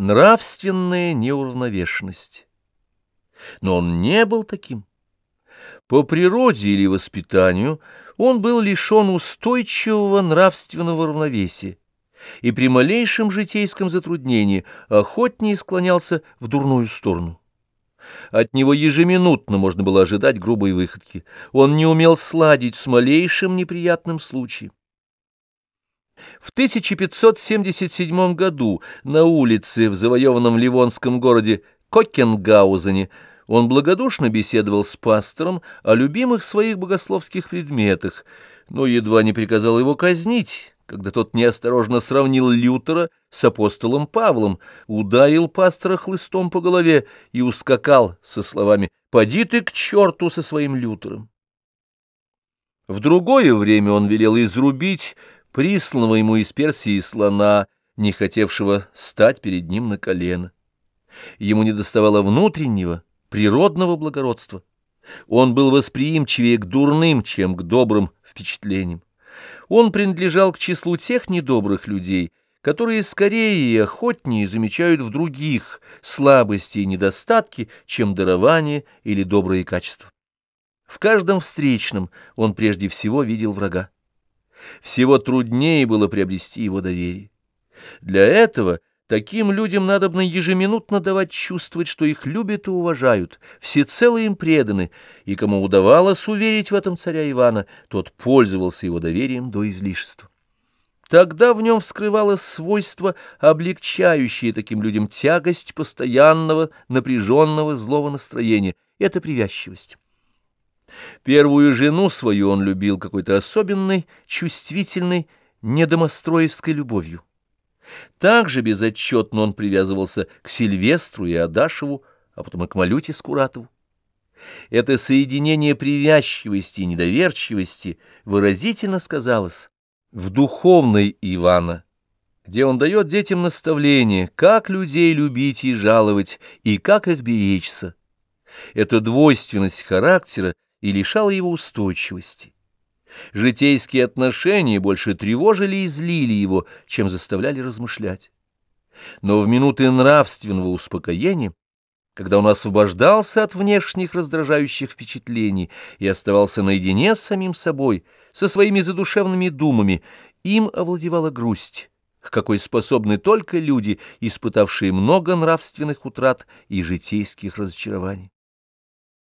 нравственная неуравновешенность. Но он не был таким. По природе или воспитанию он был лишен устойчивого нравственного равновесия и при малейшем житейском затруднении охотнее склонялся в дурную сторону. От него ежеминутно можно было ожидать грубой выходки. Он не умел сладить с малейшим неприятным случаем. В 1577 году на улице в завоеванном ливонском городе Кокенгаузене он благодушно беседовал с пастором о любимых своих богословских предметах, но едва не приказал его казнить, когда тот неосторожно сравнил Лютера с апостолом Павлом, ударил пастора хлыстом по голове и ускакал со словами «Поди ты к черту со своим Лютером». В другое время он велел изрубить присланного ему из Персии слона, не хотевшего стать перед ним на колено. Ему недоставало внутреннего, природного благородства. Он был восприимчивее к дурным, чем к добрым впечатлениям. Он принадлежал к числу тех недобрых людей, которые скорее и охотнее замечают в других слабости и недостатки, чем дарование или добрые качества. В каждом встречном он прежде всего видел врага. Всего труднее было приобрести его доверие. Для этого таким людям надобно ежеминутно давать чувствовать, что их любят и уважают, всецело им преданы, и кому удавалось уверить в этом царя Ивана, тот пользовался его доверием до излишества. Тогда в нем вскрывалось свойство, облегчающее таким людям тягость постоянного, напряженного злого настроения — это привязчивость. Первую жену свою он любил какой-то особенной, чувствительной, недомостроевской любовью. Также безотчетно он привязывался к Сильвестру и Адашеву, а потом и к Малюте Скуратову. Это соединение привязчивости и недоверчивости выразительно сказалось в духовной Ивана, где он дает детям наставление, как людей любить и жаловать, и как их беречься. Эта двойственность характера и лишало его устойчивости. Житейские отношения больше тревожили и злили его, чем заставляли размышлять. Но в минуты нравственного успокоения, когда он освобождался от внешних раздражающих впечатлений и оставался наедине с самим собой, со своими задушевными думами, им овладевала грусть, к какой способны только люди, испытавшие много нравственных утрат и житейских разочарований.